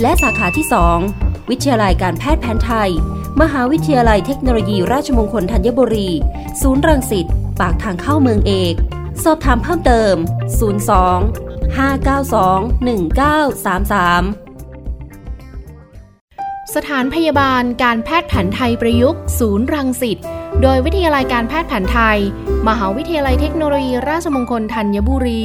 และสาขาที่ 2 วิทยาลัยการแพทย์แผนไทย มหาวิทยาลัยเทคโนโลยีราชมงคลธัญบุรี ศูนย์รังสิต ปากทางเข้าเมืองเอก สอบถามเพิ่มเติม 02 592 1933 สถานพยาบาลการแพทย์แผนไทยประยุกต์ ศูนย์รังสิต โดยวิทยาลัยการแพทย์แผนไทย มหาวิทยาลัยเทคโนโลยีราชมงคลธัญบุรี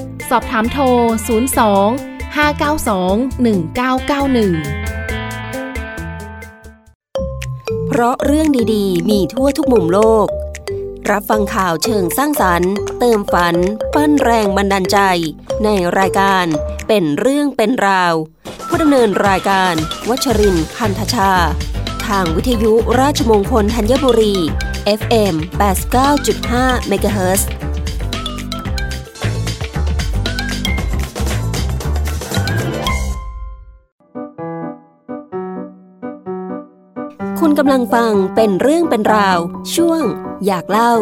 สอบถามโทร 02 592 1991 เพราะเรื่องดีๆ มีทั่วทุกมุมโลก รับฟังข่าวเชิงสร้างสรรค์ เติมฝัน ปั้นแรงบันดาลใจ ในรายการเป็นเรื่องเป็นราว ผู้ดำเนินรายการ วัชรินทร์คันธชา ทางวิทยุราชมงคลธัญบุรี FM 89.5 MHz คุณกำลังฟังเป็นเรื่องเป็นราว ช่วงอยากเล่า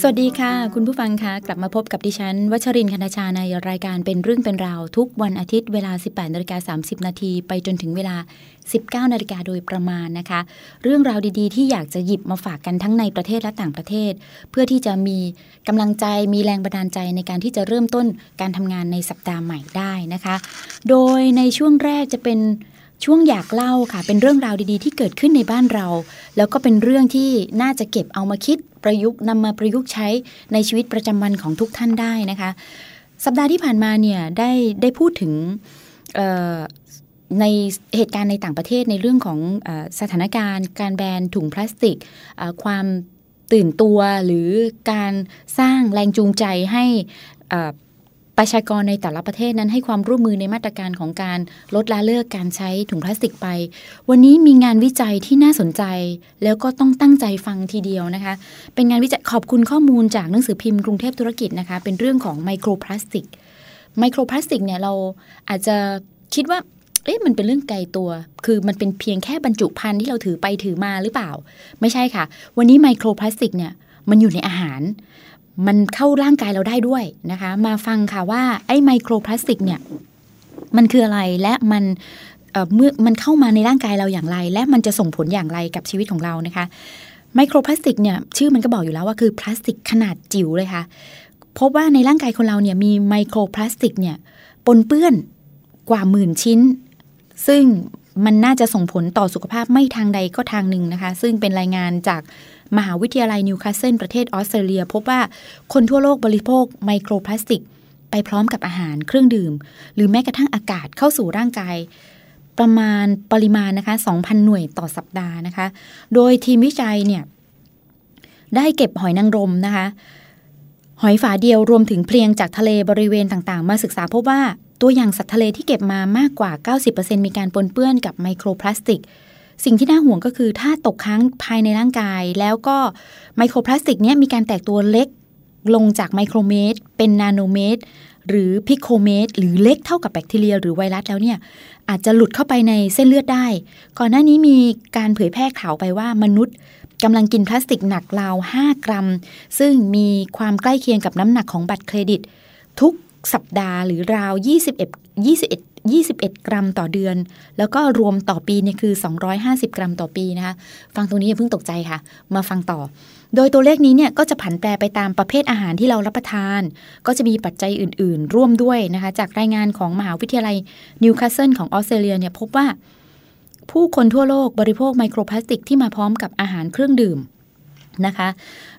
สวัสดีค่ะ คุณผู้ฟังคะกลับมาพบกับดิฉัน วัชรินทร์คณชาในรายการเป็นเรื่องเป็นราว ทุกวันอาทิตย์เวลา 18นาฬิกา30 นาทีไปจนถึงเวลา 19นาฬิกาโดยประมาณนะคะ เรื่องราวดีๆ ที่อยากจะหยิบมาฝากกันทั้งในประเทศและต่างประเทศ เพื่อที่จะมีกำลังใจมีแรงบันดาลใจในการที่จะเริ่มต้นการทำงานในสัปดาห์ใหม่ได้นะคะ โดยในช่วงแรกจะเป็น ช่วงอยากเล่าค่ะ เป็นเรื่องราวดีๆ ที่เกิดขึ้นในบ้านเรา แล้วก็เป็นเรื่องที่น่าจะเก็บเอามาคิดประยุกต์นำมาประยุกต์ใช้ในชีวิตประจำวันของทุกท่านได้นะคะ สัปดาห์ที่ผ่านมาเนี่ยได้ได้พูดถึงในเหตุการณ์ในต่างประเทศในเรื่องของอสถานการณ์ การแบนถุงพลาสติกความตื่นตัวหรือการสร้างแรงจูงใจให้ ประชากรในแต่ละประเทศนั้นให้ความร่วมมือในมาตรการของการลดละเลิกการใช้ถุงพลาสติกไป วันนี้มีงานวิจัยที่น่าสนใจ แล้วก็ต้องตั้งใจฟังทีเดียวนะคะ เป็นงานวิจัยขอบคุณข้อมูลจากหนังสือพิมพ์กรุงเทพธุรกิจนะคะ เป็นเรื่องของไมโครพลาสติก ไมโครพลาสติกเนี่ยเราอาจจะคิดว่าเอ๊ะมันเป็นเรื่องไกลตัว คือมันเป็นเพียงแค่บรรจุภัณฑ์ที่เราถือไปถือมาหรือเปล่า ไม่ใช่ค่ะ วันนี้ไมโครพลาสติกเนี่ยมันอยู่ในอาหาร มันเข้าร่างกายเราได้ด้วยนะคะ มาฟังค่ะว่าไอ้ไมโครพลาสติกเนี่ยมันคืออะไรและมันเมื่อมันเข้ามาในร่างกายเราอย่างไร และมันจะส่งผลอย่างไรกับชีวิตของเรานะคะ ไมโครพลาสติกเนี่ยชื่อมันก็บอกอยู่แล้วว่าคือพลาสติกขนาดจิ๋วเลยค่ะ พบว่าในร่างกายคนเราเนี่ยมีไมโครพลาสติกเนี่ยปนเปื้อนกว่าหมื่นชิ้น ซึ่งมันน่าจะส่งผลต่อสุขภาพไม่ทางใดก็ทางหนึ่งนะคะ ซึ่งเป็นรายงานจาก มหาวิทยาลัยนิวคาสเซิลประเทศออสเตรเลีย พบว่าคนทั่วโลกบริโภคไมโครพลาสติก ไปพร้อมกับอาหารเครื่องดื่ม หรือแม้กระทั่งอากาศเข้าสู่ร่างกาย ประมาณปริมาณนะคะ 2,000 หน่วยต่อสัปดาห์นะคะ โดยทีมวิจัยเนี่ยได้เก็บหอยนางรมนะคะ หอยฝาเดียวรวมถึงเพลียงจากทะเลบริเวณต่างๆ มาศึกษาพบว่าตัวอย่างสัตว์ทะเลที่เก็บมามากกว่า 90%มีการปนเปื้อนกับไมโครพลาสติก สิ่งที่น่าห่วงก็คือถ้าตกค้างภายในร่างกาย แล้วก็ไมโครพลาสติกเนี้ยมีการแตกตัวเล็กลงจากไมโครเมตร เป็นนาโนเมตร หรือพิโคเมตร หรือเล็กเท่ากับแบคทีเรีย หรือไวรัสแล้วเนี่ย อาจจะหลุดเข้าไปในเส้นเลือดได้ ก่อนหน้านี้มีการเผยแพร่ข่าวไปว่ามนุษย์กำลังกินพลาสติกหนักราว 5 กรัม ซึ่งมีความใกล้เคียงกับน้ำหนักของบัตรเครดิต ทุกสัปดาห์หรือราว 21 21 21 กรัมต่อเดือน แล้วก็รวมต่อปีเนี่ยคือ 250 กรัมต่อปีนะคะ ฟังตรงนี้อย่าเพิ่งตกใจค่ะ มาฟังต่อ โดยตัวเลขนี้เนี่ยก็จะผันแปรไปตามประเภทอาหารที่เรารับประทาน ก็จะมีปัจจัยอื่น ๆ ร่วมด้วยนะคะ จากรายงานของมหาวิทยาลัยนิวคาสเซิลของออสเตรเลียเนี่ยพบว่า ผู้คนทั่วโลกบริโภคไมโครพลาสติกที่มาพร้อมกับอาหารเครื่องดื่มนะคะ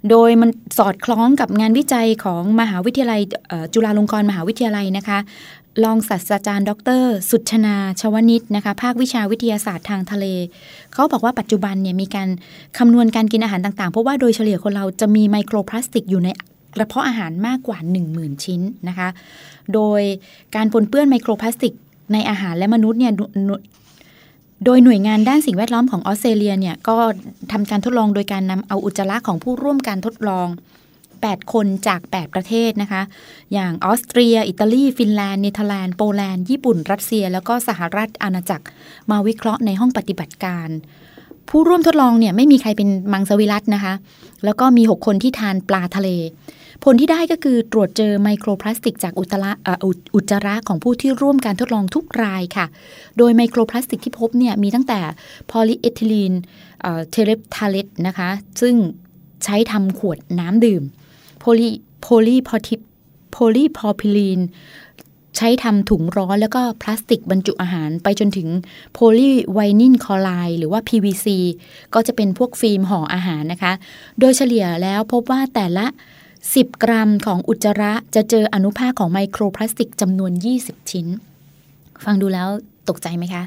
โดยมันสอดคล้องกับงานวิจัยของมหาวิทยาลัยจุฬาลงกรณ์มหาวิทยาลัยนะคะ รองศาสตราจารย์ ดร สุชนาชวนิตนะคะ ภาควิชาวิทยาศาสตร์ทางทะเล เขาบอกว่าปัจจุบันเนี่ยมีการคำนวณการกินอาหารต่างๆ เพราะว่าโดยเฉลี่ยคนเราจะมีไมโครพลาสติกอยู่ในกระเพาะอาหารมากกว่า 10,000 ชิ้นนะคะ โดยการปนเปื้อนไมโครพลาสติกในอาหารและมนุษย์เนี่ยโดยหน่วยงานด้านสิ่งแวดล้อมของออสเตรเลียเนี่ยก็ทำการทดลองโดยการนำเอาอุจจาระของผู้ร่วมการทดลอง 8 คนจาก 8 ประเทศนะคะ อย่างออสเตรีย อิตาลี ฟินแลนด์ เนเธอร์แลนด์ โปแลนด์ ญี่ปุ่น รัสเซีย แล้วก็สหรัฐอาณาจักร มาวิเคราะห์ในห้องปฏิบัติการ ผู้ร่วมทดลองเนี่ยไม่มีใครเป็นมังสวิรัตนะคะ แล้วก็มี 6 คนที่ทานปลาทะเล ผลที่ได้ก็คือตรวจเจอไมโครพลาสติกจากอุจจาระอุจจาระของผู้ที่ร่วมการทดลองทุกรายค่ะ โดยไมโครพลาสติกที่พบเนี่ยมีตั้งแต่พอลีเอทิลีนเทเรฟทาเลตนะคะ ซึ่งใช้ทำขวดน้ำดื่ม โพลีโพลีพอทิโพลีพรอพิลีน ใช้ทำถุงร้อนแล้วก็พลาสติกบรรจุอาหารไปจนถึงโพลีไวนิลคลอไรด์หรือว่า PVC ก็จะเป็นพวกฟิล์มห่ออาหารนะคะ โดยเฉลี่ยแล้วพบว่าแต่ละ 10 กรัมของอุจจาระจะเจออนุภาคของไมโครพลาสติกจำนวน 20 ชิ้น ฟังดูแล้วตกใจไหมคะ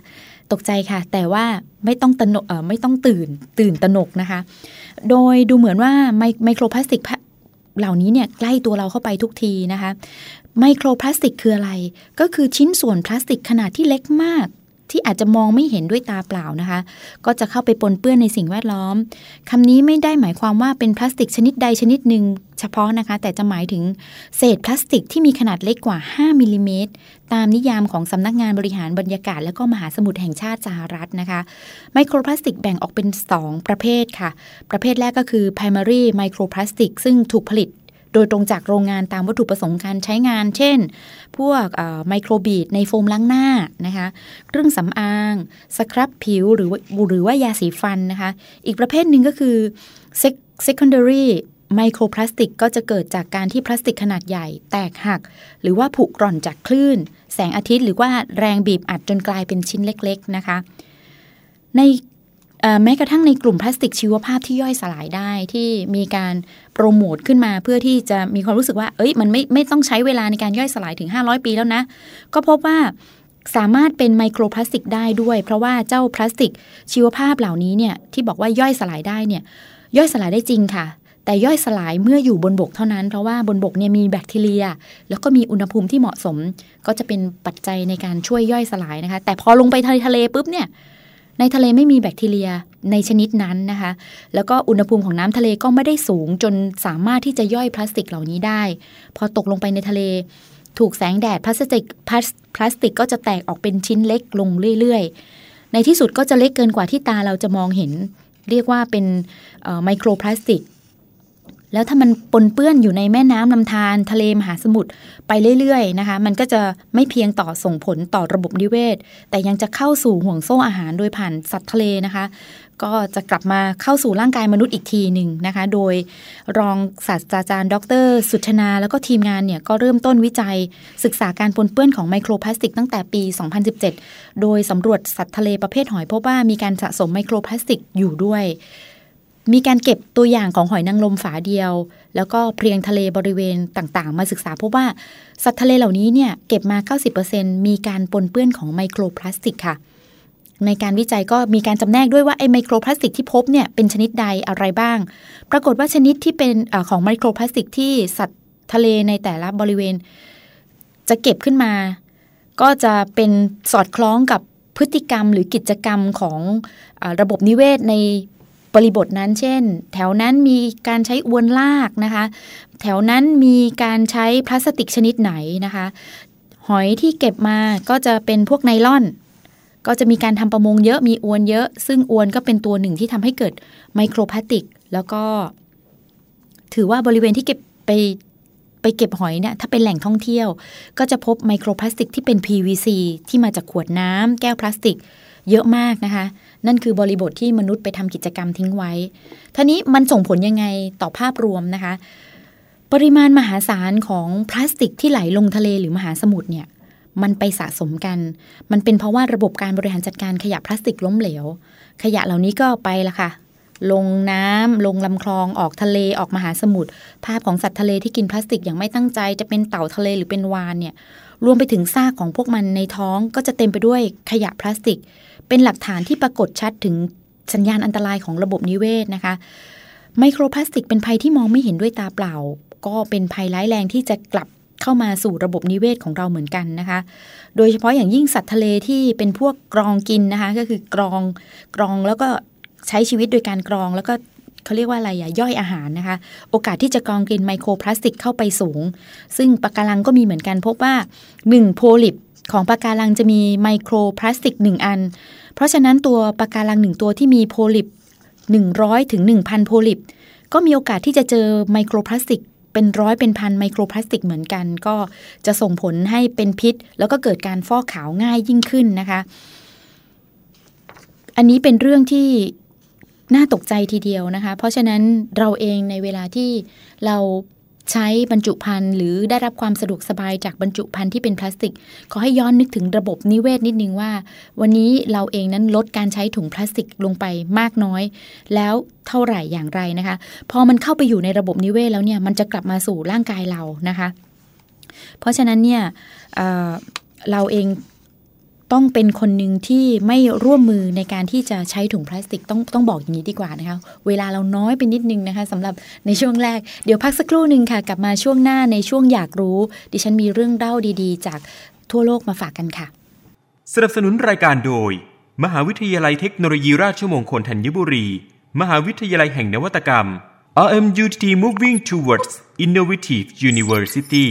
ตกใจค่ะ แต่ว่าไม่ต้องตนกไม่ต้องตื่นตื่นตนกนะคะ โดยดูเหมือนว่าไมโครพลาสติก เหล่านี้เนี่ยใกล้ตัวเราเข้าไปทุกทีนะคะไมโครพลาสติกคืออะไร ก็คือชิ้นส่วนพลาสติกขนาดที่เล็กมาก ที่อาจจะมองไม่เห็นด้วยตาเปล่านะคะ ก็จะเข้าไปปนเปื้อนในสิ่งแวดล้อมคำนี้ไม่ได้หมายความว่าเป็นพลาสติกชนิดใดชนิดหนึ่งเฉพาะนะคะ แต่จะหมายถึงเศษพลาสติกที่มีขนาดเล็กกว่า 5มิลิเมตรตามนิยามของสำนักงานบริหารบรรยากาศ และก็มหาสมุทรแห่งชาติสหรัฐนะคะ ไมโครพลาสติกแบ่งออกเป็น 2 ประเภทค่ะ ประเภทแรกก็คือ primary microplastic ซึ่งถูกผลิต ดยตรงจากโรงงานตามวัตถุประสงค์การใช้งาน เช่น พวกไมโครบีดในโฟมล้างหน้านะคะเครื่องสำอาง สครับผิวหรือหรือว่ายาสีฟันนะคะ อีกประเภทหนึ่งก็คือ secondary ไมโครพลาสติกก็จะเกิดจากการที่พลาสติกขนาดใหญ่ แตกหัก หรือว่าผุกร่อนจากคลื่น แสงอาทิตย์หรือว่าแรงบีบอัดจนกลายเป็นชิ้นเล็ก ๆนะคะ ใน แม้กระทั่งในกลุ่มพลาสติกชีวภาพที่ย่อยสลายได้ที่มีการโปรโมทขึ้นมาเพื่อที่จะมีความรู้สึกว่า เอ้ยมันไม่ไม่ต้องใช้เวลาในการย่อยสลายถึง 500 ปีแล้วนะ ก็พบว่าสามารถเป็นไมโครพลาสติกได้ด้วย เพราะว่าเจ้าพลาสติกชีวภาพเหล่านี้เนี่ยที่บอกว่าย่อยสลายได้เนี่ยย่อยสลายได้จริงค่ะ แต่ย่อยสลายเมื่ออยู่บนบกเท่านั้น เพราะว่าบนบกเนี่ยมีแบคทีเรีย แล้วก็มีอุณหภูมิที่เหมาะสม ก็จะเป็นปัจจัยในการช่วยย่อยสลายนะคะ แต่พอลงไปทะเลทะเลปุ๊บเนี่ย ในทะเลไม่มีแบคทีเรียในชนิดนั้นนะคะ แล้วก็อุณหภูมิของน้ำทะเลก็ไม่ได้สูงจนสามารถที่จะย่อยพลาสติกเหล่านี้ได้ พอตกลงไปในทะเล ถูกแสงแดดพลาสติกพลาสติกก็จะแตกออกเป็นชิ้นเล็กลงเรื่อยๆ ในที่สุดก็จะเล็กเกินกว่าที่ตาเราจะมองเห็น เรียกว่าเป็นไมโครพลาสติก แล้วถ้ามันปนเปื้อนอยู่ในแม่น้ำลำธารทะเลมหาสมุทรไปเรื่อยๆนะคะ มันก็จะไม่เพียงต่อส่งผลต่อระบบนิเวศ แต่ยังจะเข้าสู่ห่วงโซ่อาหารโดยผ่านสัตว์ทะเลนะคะ ก็จะกลับมาเข้าสู่ร่างกายมนุษย์อีกทีหนึ่งนะคะ โดยรองศาสตราจารย์ ดร สุชนา แล้วก็ทีมงานเนี่ยก็เริ่มต้นวิจัย ศึกษาการปนเปื้อนของไมโครพลาสติกตั้งแต่ปี 2017 โดยสำรวจสัตว์ทะเลประเภทหอยพบว่ามีการสะสมไมโครพลาสติกอยู่ด้วย มีการเก็บตัวอย่างของหอยนางรมฝาเดียว แล้วก็เพรียงทะเลบริเวณต่างๆ มาศึกษาพบว่าสัตว์ทะเลเหล่านี้เนี่ยเก็บมา 90%มีการปนเปื้อนของไมโครพลาสติกค่ะ ในการวิจัยก็มีการจำแนกด้วยว่าไอไมโครพลาสติกที่พบเนี่ยเป็นชนิดใดอะไรบ้าง ปรากฏว่าชนิดที่เป็นอของไมโครพลาสติกที่สัตว์ทะเลในแต่ละบริเวณ จะเก็บขึ้นมา ก็จะเป็นสอดคล้องกับพฤติกรรมหรือกิจกรรมของอระบบนิเวศใน บริบทนั้น เช่น แถวนั้นมีการใช้อวนลากนะคะ แถวนั้นมีการใช้พลาสติกชนิดไหนนะคะ หอยที่เก็บมาก็จะเป็นพวกไนล่อน ก็จะมีการทำประมงเยอะมีอวนเยอะ ซึ่งอวนก็เป็นตัวหนึ่งที่ทำให้เกิดไมโครพลาสติก แล้วก็ ถือว่าบริเวณที่เก็บไปไปเก็บหอยเนี่ยถ้าเป็นแหล่งท่องเที่ยว ก็จะพบไมโครพลาสติกที่เป็น PVC ที่มาจากขวดน้ำแก้วพลาสติก เยอะมากนะคะ นั่นคือบริบทที่มนุษย์ไปทำกิจกรรมทิ้งไว้ท่านี้มันส่งผลยังไงต่อภาพรวมนะคะ ปริมาณมหาศาลของพลาสติกที่ไหลลงทะเลหรือมหาสมุทรเนี่ยมันไปสะสมกัน มันเป็นเพราะว่าระบบการบริหารจัดการขยะพลาสติกล้มเหลว ขยะเหล่านี้ก็ไปละค่ะ ลงน้ำลงลำคลอง ออกทะเลออกมหาสมุทร ภาพของสัตว์ทะเลที่กินพลาสติกอย่างไม่ตั้งใจ จะเป็นเต่าทะเลหรือเป็นวานเนี่ย รวมไปถึงซากของพวกมันในท้องก็จะเต็มไปด้วยขยะพลาสติก เป็นหลักฐานที่ปรากฏชัดถึงสัญญาณอันตรายของระบบนิเวศนะคะ ไมโครพลาสติกเป็นภัยที่มองไม่เห็นด้วยตาเปล่า ก็เป็นภัยร้ายแรงที่จะกลับเข้ามาสู่ระบบนิเวศของเราเหมือนกันนะคะ โดยเฉพาะอย่างยิ่งสัตว์ทะเลที่เป็นพวกกรองกินนะคะ ก็คือกรองกรองแล้วก็ใช้ชีวิตโดยการกรองแล้วก็เขาเรียกว่าอะไรอะย่อยอาหารนะคะ โอกาสที่จะกรองกินไมโครพลาสติกเข้าไปสูง ซึ่งปะการังก็มีเหมือนกันพบว่า 1 โพลิป ของปะการังจะมีไมโครพลาสติก 1 อัน เพราะฉะนั้นตัวปะการังหนึ่งตัวที่มีโพลิป 100 ถึง 1,000 โพลิป ก็มีโอกาสที่จะเจอไมโครพลาสติก เป็นร้อยเป็นพันไมโครพลาสติกเหมือนกัน ก็จะส่งผลให้เป็นพิษ แล้วก็เกิดการฟอกขาวง่ายยิ่งขึ้นนะคะ อันนี้เป็นเรื่องที่น่าตกใจทีเดียวนะคะ เพราะฉะนั้นเราเองในเวลาที่เรา ใช้บรรจุภัณฑ์หรือได้รับความสะดวกสบายจากบรรจุภัณฑ์ที่เป็นพลาสติก ขอให้ย้อนนึกถึงระบบนิเวศนิดนึงว่า วันนี้เราเองนั้นลดการใช้ถุงพลาสติกลงไปมากน้อย แล้วเท่าไหร่อย่างไรนะคะ พอมันเข้าไปอยู่ในระบบนิเวศแล้วเนี่ยมันจะกลับมาสู่ร่างกายเรานะคะ เพราะฉะนั้นเนี่ยเเราเอง ต้องเป็นคนหนึ่งที่ไม่ร่วมมือในการที่จะใช้ถุงพลาสติกต้องต้องบอกอย่างนี้ดีกว่านะคะ เวลาเราน้อยไปนิดนึงนะคะสำหรับในช่วงแรก เดี๋ยวพักสักครู่หนึ่งค่ะ กลับมาช่วงหน้าในช่วงอยากรู้ ดิฉันมีเรื่องเล่าดีๆ จากทั่วโลกมาฝากกันค่ะ สนับสนุนรายการโดย มหาวิทยาลัยเทคโนโลยีราชมงคลธัญบุรี มหาวิทยาลัยแห่งนวัตกรรม RMUTT Moving Towards Innovative University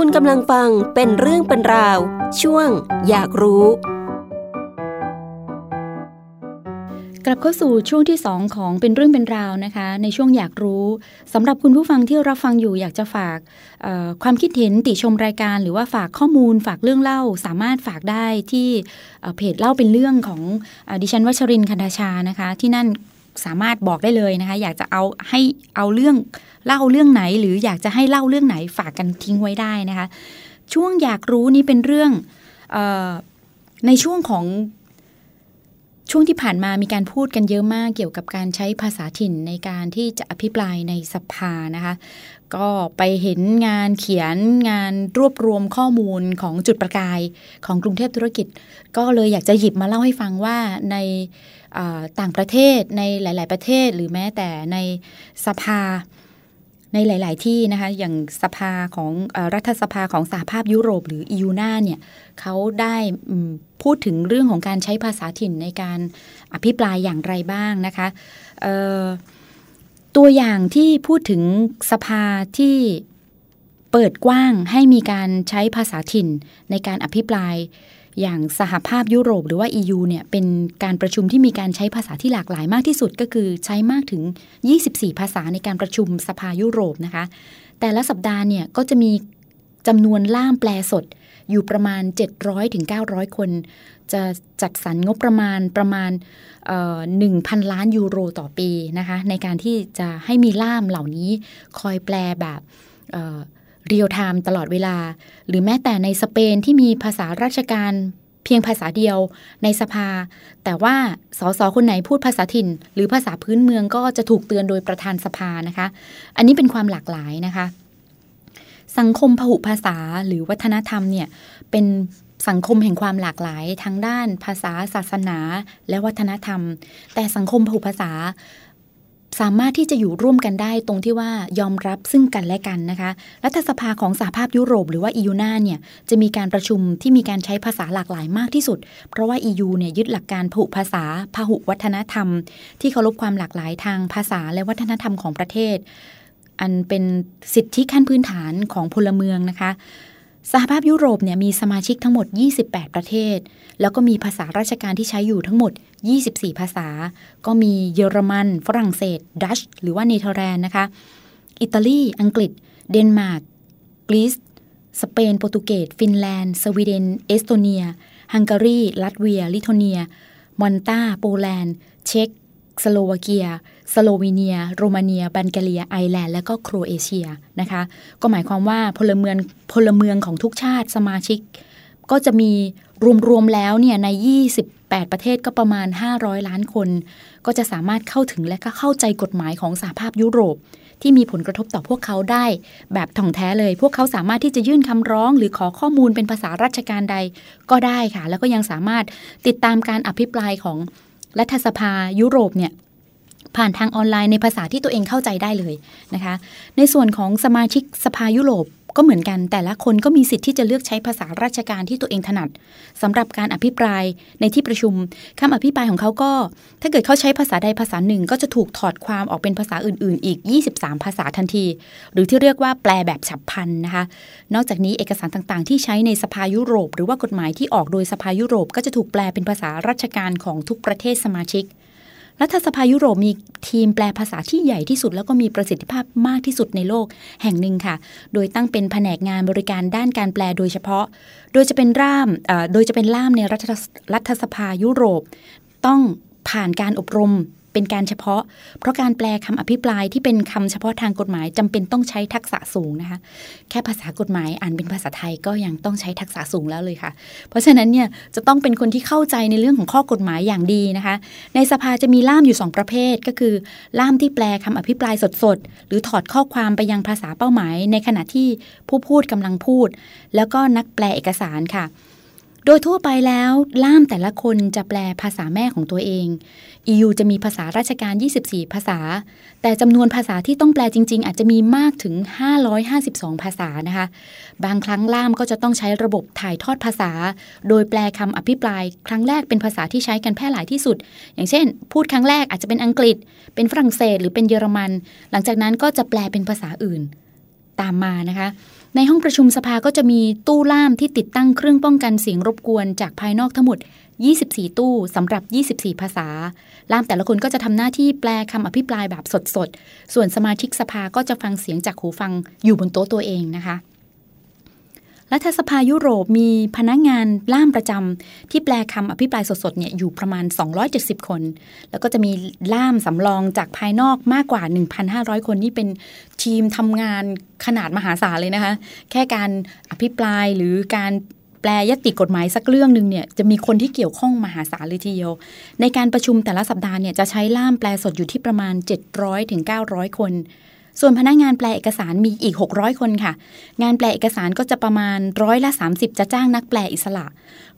คุณกำลังฟังเป็นเรื่องเป็นราว ช่วง อยากรู้ กลับเข้าสู่ช่วงที่ 2 ของเป็นเรื่องเป็นราวนะคะ ในช่วงอยากรู้สำหรับคุณผู้ฟังที่รับฟังอยู่อยากจะฝากความคิดเห็นติชมรายการ หรือว่าฝากข้อมูลฝากเรื่องเล่า สามารถฝากได้ที่เพจเล่าเป็นเรื่องของอดิฉันวัชรินคันธาชานะคะ ที่นั่น สามารถบอกได้เลยนะคะ อยากจะเอาให้เอาเรื่องเล่าเรื่องไหน หรืออยากจะให้เล่าเรื่องไหนฝากกันทิ้งไว้ได้นะคะ ช่วงอยากรู้นี่เป็นเรื่องออในช่วงของช่วงที่ผ่านมามีการพูดกันเยอะมากเกี่ยวกับการใช้ภาษาถิ่นในการที่จะอภิปรายในสภานะคะ ก็ไปเห็นงานเขียนงานรวบรวมข้อมูลของจุดประกายของกรุงเทพธุรกิจ ก็เลยอยากจะหยิบมาเล่าให้ฟังว่าใน ต่างประเทศในหลาย ๆ ประเทศหรือแม้แต่ในสภาในหลาย ๆ ที่นะคะอย่างสภาของอรัฐสภาของสหภาพยุโรปหรือ EU นาเนี่ยเขาได้พูดถึงเรื่องของการใช้ภาษาถิ่นในการอภิปรายอย่างไรบ้างนะคะตัวอย่างที่พูดถึงสภาที่เปิดกว้างให้มีการใช้ภาษาถิ่นในการอภิปราย อย่างสหภาพยุโรปหรือว่า EU เนี่ยเป็นการประชุมที่มีการใช้ภาษาที่หลากหลายมากที่สุดก็คือใช้มากถึง 24 ภาษาในการประชุมสภายุโรปนะคะ แต่ละสัปดาห์เนี่ยก็จะมีจำนวนล่ามแปลสดอยู่ประมาณ 700ถึง900คน จะจัดสรรงบประมาณประมาณหนึ่งพันล้านยูโรต่อปีนะคะในการที่จะให้มีล่ามเหล่านี้คอยแปลแบบ เรียลไทม์ตลอดเวลา หรือแม้แต่ในสเปนที่มีภาษาราชการเพียงภาษาเดียวในสภา แต่ว่าสสคนไหนพูดภาษาถิ่น หรือภาษาพื้นเมืองก็จะถูกเตือนโดยประธานสภานะคะ อันนี้เป็นความหลากหลายนะคะ สังคมพหุภาษาหรือวัฒนธรรมเนี่ยเป็นสังคมแห่งความหลากหลายทั้งด้านภาษาศาสนาและวัฒนธรรม แต่สังคมพหุภาษา สามารถที่จะอยู่ร่วมกันได้ตรงที่ว่ายอมรับซึ่งกันและกันนะคะ รัฐสภาของสหภาพยุโรปหรือว่า EU นาเนี่ยจะมีการประชุมที่มีการใช้ภาษาหลากหลายมากที่สุด เพราะว่า EU เนี่ยยึดหลักการพหุภาษาพหุวัฒนธรรม ที่เคารพความหลากหลายทางภาษาและวัฒนธรรมของประเทศ อันเป็นสิทธิขั้นพื้นฐานของพลเมืองนะคะ สหภาพยุโรปเนี่ยมีสมาชิกทั้งหมด 28 ประเทศ แล้วก็มีภาษาราชการที่ใช้อยู่ทั้งหมด 24 ภาษา ก็มีเยอรมัน ฝรั่งเศส ดัตช์ หรือว่าเนเธอร์แลนด์นะคะ อิตาลี อังกฤษ เดนมาร์ก กรีซ สเปน โปรตุเกส ฟินแลนด์ สวีเดน เอสโตเนีย ฮังการี ลัตเวีย ลิทัวเนีย มอลตาโปแลนด์ เช็ก สโลวาเกีย สโลวีเนีย โรมาเนีย บัลแกเรีย ไอร์แลนด์ และก็โครเอเชียนะคะ ก็หมายความว่าพลเมืองพลเมืองของทุกชาติสมาชิก ก็จะมีรวมๆแล้วเนี่ยใน 28 ประเทศก็ประมาณ 500 ล้านคน ก็จะสามารถเข้าถึงและก็เข้าใจกฎหมายของสหภาพยุโรป ที่มีผลกระทบต่อพวกเขาได้ แบบถ่องแท้เลย พวกเขาสามารถที่จะยื่นคำร้อง หรือขอข้อมูลเป็นภาษาราชการใดก็ได้ค่ะ แล้วก็ยังสามารถติดตามการอภิปรายของ รัฐสภายุโรปเนี่ยผ่านทางออนไลน์ในภาษาที่ตัวเองเข้าใจได้เลยนะคะ ในส่วนของสมาชิกสภายุโรป ก็เหมือนกันแต่ละคนก็มีสิทธิ์ที่จะเลือกใช้ภาษาราชการที่ตัวเองถนัดสำหรับการอภิปรายในที่ประชุมคำอภิปรายของเขาก็ ถ้าเกิดเขาใช้ภาษาใดภาษาหนึ่ง ก็จะถูกถอดความออกเป็นภาษาอื่น ๆ อีก 23 ภาษาทันที หรือที่เรียกว่าแปลแบบฉับพลันนะคะ นอกจากนี้เอกสารต่างๆ ที่ใช้ในสภายุโรป หรือว่ากฎหมายที่ออกโดยสภายุโรป ก็จะถูกแปลเป็นภาษาราชการของทุกประเทศสมาชิก รัฐสภายุโรปมีทีมแปลภาษาที่ใหญ่ที่สุด แล้วก็มีประสิทธิภาพมากที่สุดในโลกแห่งหนึ่งค่ะ โดยตั้งเป็นแผนกงานบริการด้านการแปลโดยเฉพาะ โดยจะเป็นร่ามโดยจะเป็นล่ามในรัฐรัฐสภายุโรป ต้องผ่านการอบรม เป็นการเฉพาะ เพราะการแปลคำอภิปรายที่เป็นคำเฉพาะทางกฎหมายจำเป็นต้องใช้ทักษะสูงนะคะ แค่ภาษากฎหมายอ่านเป็นภาษาไทยก็ยังต้องใช้ทักษะสูงแล้วเลยค่ะ เพราะฉะนั้นเนี่ยจะต้องเป็นคนที่เข้าใจในเรื่องของข้อกฎหมายอย่างดีนะคะ ในสภาจะมีล่ามอยู่ 2 ประเภทก็คือ ล่ามที่แปลคำอภิปรายสดๆ หรือถอดข้อความไปยังภาษาเป้าหมาย ในขณะที่ผู้พูดกำลังพูด แล้วก็นักแปลเอกสารค่ะ โดยทั่วไปแล้วล่ามแต่ละคนจะแปลภาษาแม่ของตัวเอง EU จะมีภาษาราชการ 24 ภาษา แต่จำนวนภาษาที่ต้องแปลจริง ๆ อาจจะมีมากถึง 552 ภาษานะคะ บางครั้งล่ามก็จะต้องใช้ระบบถ่ายทอดภาษา โดยแปลคำอภิปราย ครั้งแรกเป็นภาษาที่ใช้กันแพร่หลายที่สุด อย่างเช่น พูดครั้งแรกอาจจะเป็นอังกฤษ เป็นฝรั่งเศส หรือเป็นเยอรมัน หลังจากนั้นก็จะแปลเป็นภาษาอื่นตามมานะคะ ในห้องประชุมสภาก็จะมีตู้ล่ามที่ติดตั้งเครื่องป้องกันเสียงรบกวนจากภายนอกทั้งหมด 24 ตู้สำหรับ 24 ภาษา ล่ามแต่ละคนก็จะทำหน้าที่แปลคำอภิปรายแบบสดๆ ส่วนสมาชิกสภาก็จะฟังเสียงจากหูฟังอยู่บนโต๊ะตัวเองนะคะ รัฐสภายุโรปมีพนักงานล่ามประจำที่แปลคำอภิปรายสดๆเนี่ยอยู่ประมาณ 270 คน แล้วก็จะมีล่ามสำรองจากภายนอกมากกว่า 1,500 คนนี่เป็นทีมทำงานขนาดมหาศาลเลยนะคะ แค่การอภิปรายหรือการแปลยติกฎหมายสักเรื่องหนึ่งเนี่ยจะมีคนที่เกี่ยวข้องมหาศาลเลยทีเดียว ในการประชุมแต่ละสัปดาห์เนี่ยจะใช้ล่ามแปลสดอยู่ที่ประมาณ 700ถึง900 คน ส่วนพนักงานแปลเอกสารมีอีก 600 คนค่ะ งานแปลเอกสารก็จะประมาณร้อยละ 30 จะจ้างนักแปลอิสระ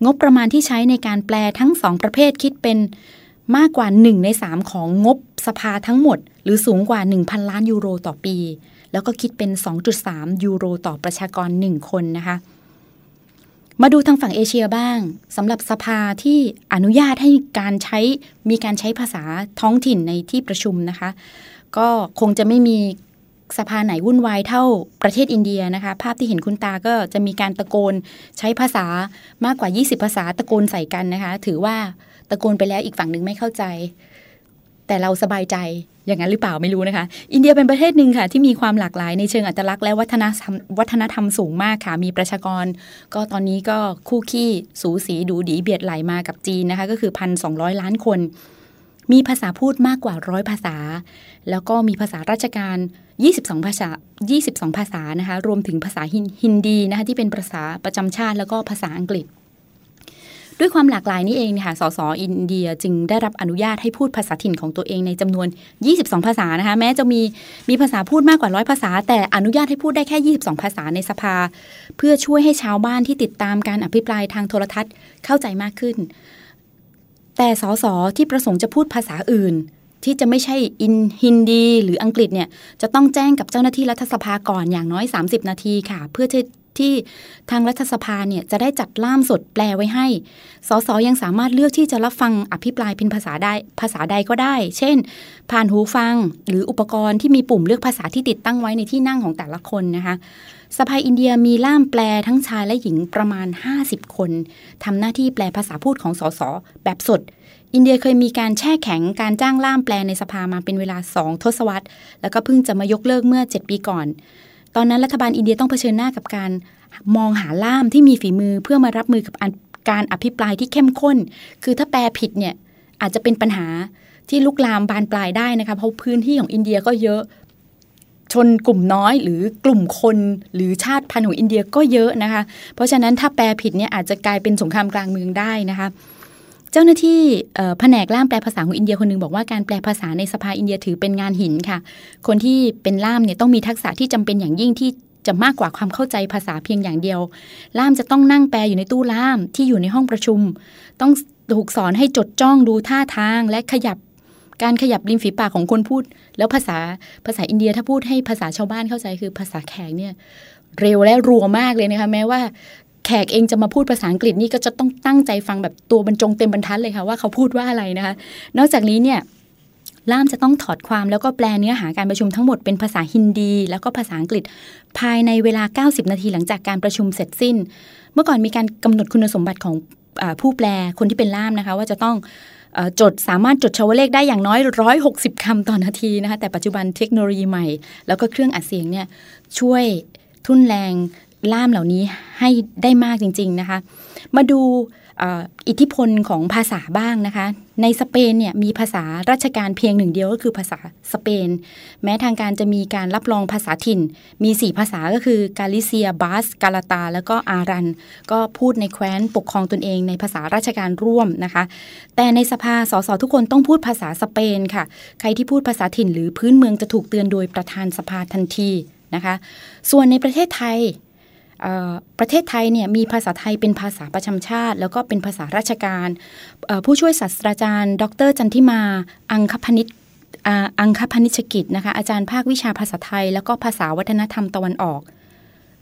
งบประมาณที่ใช้ในการแปลทั้ง 2 ประเภทคิดเป็นมากกว่า 1 ใน 3 ของงบสภาทั้งหมด หรือสูงกว่า 1,000 ล้านยูโรต่อปี แล้วก็คิดเป็น 2.3 ยูโรต่อประชากร 1 คนนะคะมาดูทางฝั่งเอเชียบ้างสำหรับสภาที่อนุญาตให้การใช้มีการใช้ภาษาท้องถิ่นในที่ประชุมนะคะ ก็คงจะไม่มี สภาไหนวุ่นวายเท่าประเทศอินเดียนะคะ ภาพที่เห็นคุณตาก็จะมีการตะโกนใช้ภาษามากกว่า 20 ภาษาตะโกนใส่กันนะคะ ถือว่าตะโกนไปแล้วอีกฝั่งหนึ่งไม่เข้าใจ แต่เราสบายใจอย่างนั้นหรือเปล่าไม่รู้นะคะ อินเดียเป็นประเทศหนึ่งค่ะ ที่มีความหลากหลายในเชิงอัตลักษณ์และวัฒนธรรมวัฒนธรรมสูงมากค่ะ มีประชากร ก็ตอนนี้ก็คู่ขี้สูสีดูดีเบียดไหลมากับจีนนะคะ ก็คือพันสองล้านคน มีภาษาพูดมากกว่าร้อยภาษา แล้วก็มีภาษาราชการ 22 ภาษา 22 ภาษานะคะ รวมถึงภาษาฮินดีนะคะที่เป็นภาษาประจำชาติ แล้วก็ภาษาอังกฤษ ด้วยความหลากหลายนี้เองเนี่ยค่ะสสอินเดียจึงได้รับอนุญาตให้พูดภาษาถิ่นของตัวเองในจำนวน 22 ภาษานะคะ แม้จะมีมีภาษาพูดมากกว่าร้อยภาษา แต่อนุญาตให้พูดได้แค่ 22 ภาษาในสภา เพื่อช่วยให้ชาวบ้านที่ติดตามการอภิปรายทางโทรทัศน์เข้าใจมากขึ้น แต่สสที่ประสงค์จะพูดภาษาอื่น ที่จะไม่ใช่อินฮินดี หรืออังกฤษเนี่ยจะต้องแจ้งกับเจ้าหน้าที่รัฐสภาก่อนอย่างน้อย 30 นาทีค่ะ เพื่อที่ที่ทางรัฐสภาเนี่ยจะได้จัดล่ามสดแปลไว้ให้ สสยังสามารถเลือกที่จะรับฟังอภิปรายเป็นภาษาได้ภาษาใดก็ได้ เช่น ผ่านหูฟังหรืออุปกรณ์ที่มีปุ่มเลือกภาษาที่ติดตั้งไว้ในที่นั่งของแต่ละคนนะคะสภาอินเดียมีล่ามแปลทั้งชายและหญิงประมาณ 50 คนทำหน้าที่แปลภาษาพูดของสสแบบสด อินเดียเคยมีการแช่แข็งการจ้างล่ามแปลในสภามาเป็นเวลาสองทศวรรษ แล้วก็เพิ่งจะมายกเลิกเมื่อ 7 ปีก่อน ตอนนั้นรัฐบาลอินเดียต้องเผชิญหน้ากับการมองหาล่ามที่มีฝีมือเพื่อมารับมือกับการอภิปรายที่เข้มข้น คือถ้าแปลผิดเนี่ยอาจจะเป็นปัญหาที่ลุกลามบานปลายได้นะคะเพราะพื้นที่ของอินเดียก็เยอะชนกลุ่มน้อยหรือกลุ่มคนหรือชาติพันธุ์ของอินเดียก็เยอะนะคะ เพราะฉะนั้นถ้าแปลผิดเนี่ยอาจจะกลายเป็นสงครามกลางเมืองได้นะคะ จ้าหน้าที่แผนกล่ามแปลภาษาของอินเดียคนหนึ่งบอกว่าการแปลภาษาในสภาอินเดียถือเป็นงานหินค่ะ คนที่เป็นล่ามเนี่ยต้องมีทักษะที่จำเป็นอย่างยิ่งที่จะมากกว่าความเข้าใจภาษาเพียงอย่างเดียว ล่ามจะต้องนั่งแปลอยู่ในตู้ล่ามที่อยู่ในห้องประชุม ต้องถูกสอนให้จดจ้องดูท่าทางและขยับการขยับริมฝีปากของคนพูด แล้วภาษาภาษาอินเดียถ้าพูดให้ภาษาชาวบ้านเข้าใจคือภาษาแขกเนี่ยเร็วและรัวมากเลยนะคะแม้ว่า แขกเองจะมาพูดภาษาอังกฤษนี่ก็จะต้องตั้งใจฟังแบบตัวบรรจงเต็มบรรทัดเลยค่ะว่าเขาพูดว่าอะไรนะคะ นอกจากนี้เนี่ยล่ามจะต้องถอดความแล้วก็แปลเนื้อหาการประชุมทั้งหมดเป็นภาษาฮินดี แล้วก็ภาษาอังกฤษ ภายในเวลา 90 นาทีหลังจากการประชุมเสร็จสิ้น เมื่อก่อนมีการกำหนดคุณสมบัติของอผู้แปลคนที่เป็นล่ามนะคะ ว่าจะต้องจดสามารถจดชาวเลขได้อย่างน้อย 160คำต่อนาทีนะคะแต่ปัจจุบันเทคโนโลยีใหม่ แล้วก็เครื่องอัดเสียงเนี่ยช่วยทุ่นแรง ล่ามเหล่านี้ให้ได้มากจริง ๆนะคะ มาดูอิทธิพลของภาษาบ้างนะคะ ในสเปนเนี่ยมีภาษาราชการเพียงหนึ่งเดียวก็คือภาษาสเปน แม้ทางการจะมีการรับรองภาษาถิ่น มี 4 ภาษาก็คือกาลิเซียบาสกาลาตา แล้วก็อารัน ก็พูดในแคว้นปกครองตนเองในภาษาราชการร่วมนะคะ แต่ในสภาสสทุกคนต้องพูดภาษาสเปนค่ะ ใครที่พูดภาษาถิ่นหรือพื้นเมืองจะถูกเตือนโดยประธานสภาทันทีนะคะ ส่วนในประเทศไทย ประเทศไทยเนี่ยมีภาษาไทยเป็นภาษาประจำชาติ แล้วก็เป็นภาษาราชการ ผู้ช่วยศาสตราจารย์ ดรจันทิมา อังคพนิชอังคพนิชกิจนะคะอาจารย์ภาควิชาภาษาไทย แล้วก็ภาษาวัฒนธรรมตะวันออก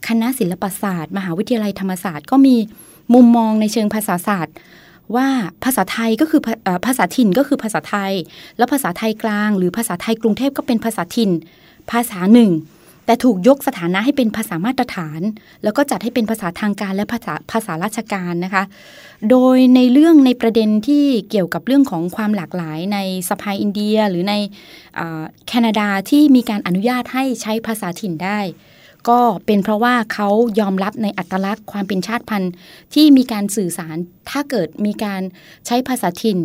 คณะศิลปศาสตร์ มหาวิทยาลัยธรรมศาสตร์ ก็มีมุมมองในเชิงภาษาศาสตร์ ว่าภาษาไทยก็คือภาษาถิ่นก็คือภาษาไทย แล้วภาษาไทยกลาง หรือภาษาไทยกรุงเทพก็เป็นภาษาถิ่น ภาษาหนึ่ง แต่ถูกยกสถานะให้เป็นภาษามาตรฐาน แล้วก็จัดให้เป็นภาษาทางการและภาษาภาษาราชการนะคะ โดยในเรื่องในประเด็นที่เกี่ยวกับเรื่องของความหลากหลายในสภาอินเดีย หรือในแคนาดาที่มีการอนุญาตให้ใช้ภาษาถิ่นได้ ก็เป็นเพราะว่าเขายอมรับในอัตลักษณ์ความเป็นชาติพันธุ์ที่มีการสื่อสารถ้าเกิดมีการใช้ภาษาถิ่น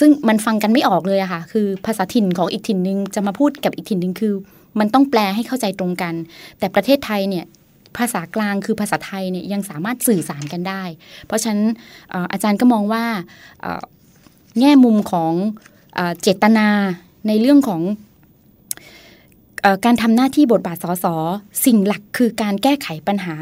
ซึ่งมันฟังกันไม่ออกเลยอะค่ะ คือภาษาถิ่นของอีกถิ่นหนึ่งจะมาพูดกับอีกถิ่นหนึ่งคือ มันต้องแปลให้เข้าใจตรงกัน แต่ประเทศไทยเนี่ยภาษากลางคือภาษาไทยเนี่ยยังสามารถสื่อสารกันได้ เพราะฉะนั้นอาจารย์ก็มองว่าแง่มุมของเจตนาในเรื่องของ การทำหน้าที่บทบาทสสสิ่งหลักคือการแก้ไขปัญหา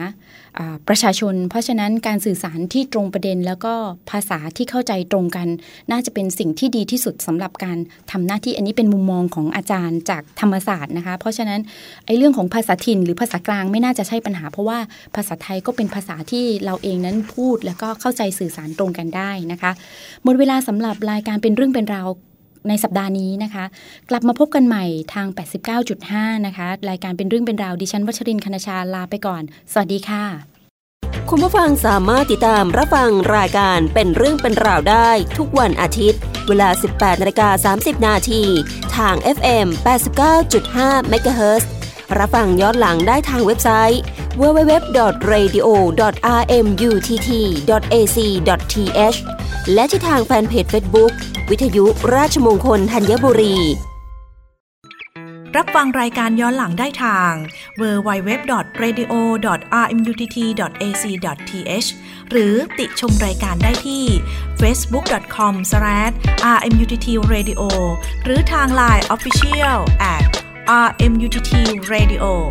ประชาชน เพราะฉะนั้นการสื่อสารที่ตรงประเด็นแล้วก็ภาษาที่เข้าใจตรงกัน น่าจะเป็นสิ่งที่ดีที่สุดสำหรับการทำหน้าที่อันนี้เป็นมุมมองของอาจารย์จากธรรมศาสตร์นะคะ เพราะฉะนั้นไอ้เรื่องของภาษาถิ่นหรือภาษากลางไม่น่าจะใช่ปัญหา เพราะว่าภาษาไทยก็เป็นภาษาที่เราเองนั้นพูด แล้วก็เข้าใจสื่อสารตรงกันได้นะคะหมดเวลาสำหรับรายการเป็นเรื่องเป็นราว ในสัปดาห์นี้นะคะ กลับมาพบกันใหม่ทาง 89.5 นะคะ รายการเป็นเรื่องเป็นราวดิฉันวัชรินคณชาลาไปก่อน สวัสดีค่ะ คุณผู้ฟังสามารถติดตามรับฟังรายการเป็นเรื่องเป็นราวได้ ทุกวันอาทิตย์ เวลา 18นาฬิกา30 นาทีทาง FM 89.5 MHz รับฟังย้อนหลังได้ทางเว็บไซต์ www.radio.rmutt.ac.th และที่ทางแฟนเพจ Facebook วิทยุราชมงคลธัญบุรี รับฟังรายการย้อนหลังได้ทาง www.radio.rmutt.ac.th หรือติชมรายการได้ที่ facebook.com/rmuttradio หรือทาง Line Official at RMUTT Radio.